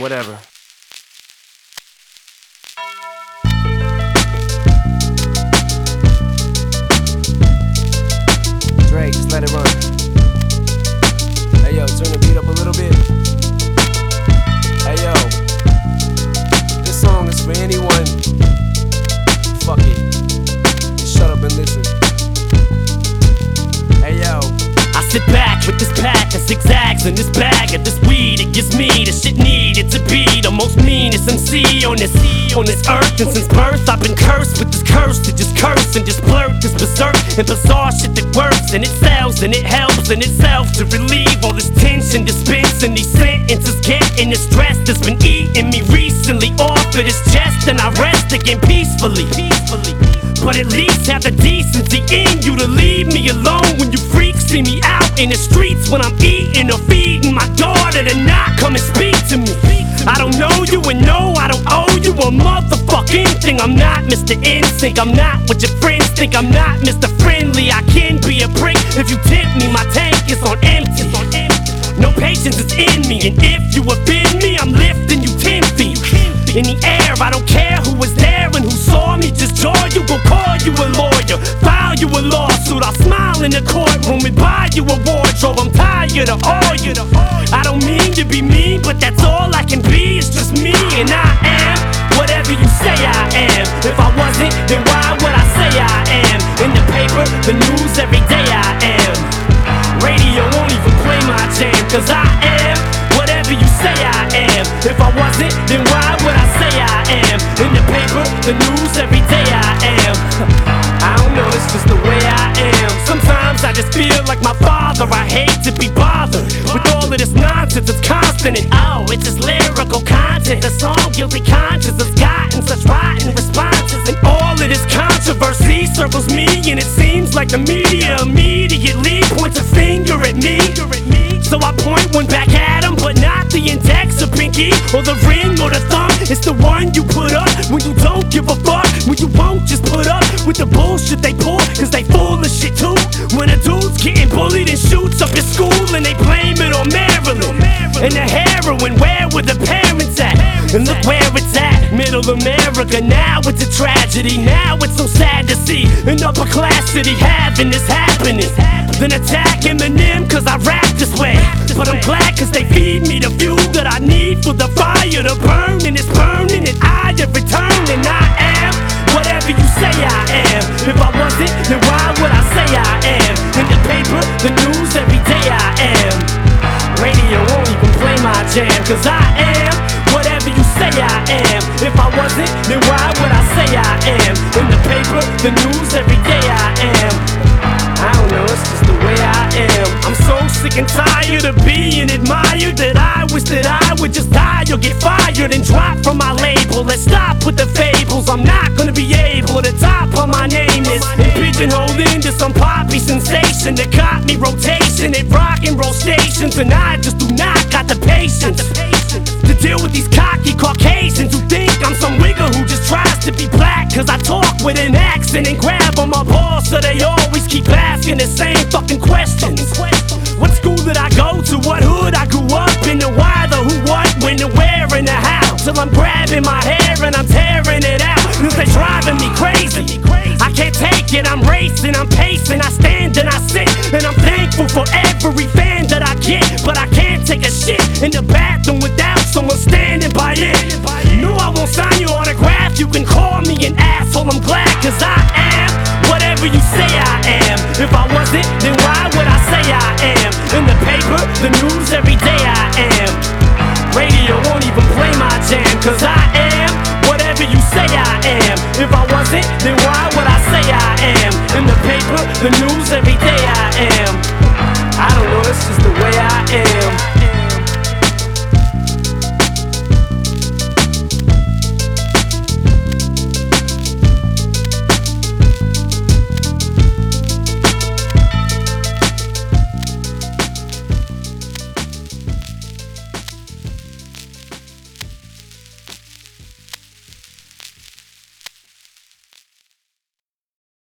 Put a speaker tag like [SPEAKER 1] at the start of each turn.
[SPEAKER 1] man, whatever. Dre, just let it run. Hey yo, turn the beat up a little bit. Hey yo, this song is for anyone. Fuck it. Just shut up and listen. Hey yo.
[SPEAKER 2] I sit back with this pack of zigzags and this bag of this weed. It gives me the shit needed to be the most meanest MC on this on this earth. And since birth, I've been cursed with this curse to just curse and just blurt this berserk and bizarre shit that works and it sells and it helps in itself to relieve all this tension, dispensing these sentences, getting the stress that's been eating me recently off of this chest. And I rest again peacefully, peacefully. But at least have the decency in you to leave me alone when you out in the streets when I'm eating or feeding my daughter to not come and speak to me. I don't know you and no, I don't owe you a motherfucking thing. I'm not Mr. NSYNC, I'm not what your friends think. I'm not Mr. Friendly, I can be a prick if you tempt me. My tank is on empty. No patience is in me, and if you offend me, I'm lifting you ten feet in the air. I don't care who was there and who saw me. Just jaw you, go call you a lawyer, file you a lawsuit. I'll smile in the courtroom and buy you a wardrobe. I'm tired of all you. I don't mean to be mean, but that's all I can be. It's just me, and I am whatever you say I am. If I wasn't, then why would I say I am? In the paper, the news, every day I am. Radio won't even play my jam, cause I am whatever you say I am. If I wasn't, then why would I say I am? In the paper, the news, every day I am. It's just the way I am. Sometimes I just feel like my father. I hate to be bothered with all of this nonsense. It's constant and oh, it's just lyrical content. The song guilty conscience has gotten such rotten responses, and all of this controversy circles me, and it seems like the media immediately points a finger at me. So I point one back at or the ring or the thumb. It's the one you put up when you don't give a fuck. When you won't just put up with the bullshit they pull, cause they full of shit too. When a dude's getting bullied and shoots up his school and they blame it on Marilyn. And the heroin, where were the parents at? And look where it's at, middle America. Now it's a tragedy. Now it's so sad to see an upper class city having this happening. Then attack Eminem cause I rap this way. But I'm glad cause they feed me the fuel The the news, every day I am. Radio won't even play my jam cause I am whatever you say I am. If I wasn't, then why would I say I am? In the paper, the news, every day I am. I don't know, it's just the way I am. I'm so sick and tired of being admired that I wish that I would just die or get fired and drop from my label. Let's stop with the fables. I'm not gonna be able to top on my name is and pigeonholed into some poppy sensation that caught me rotation at rock and roll stations, and I just do not got the patience to deal with these cocky Caucasians who think I'm some wigger who just tries to be black. Cause I talk with an accent and grab on my balls, so they always keep asking the same fucking questions. What school did I go to? What hood I grew up in? The why, the who, what, when, the where, and the how. Till I'm grabbing my hair and I'm tearing for every fan that I get. But I can't take a shit in the bathroom without someone standing by it. No, I won't sign your autograph. You can call me an asshole, I'm glad, cause I am whatever you say I am. If I wasn't, then why would I say I am? In the paper, the news, every day I am. Radio won't even play my jam, cause I am whatever you say I am. If I wasn't, then why would I say I am? In the paper, the news, every day I am.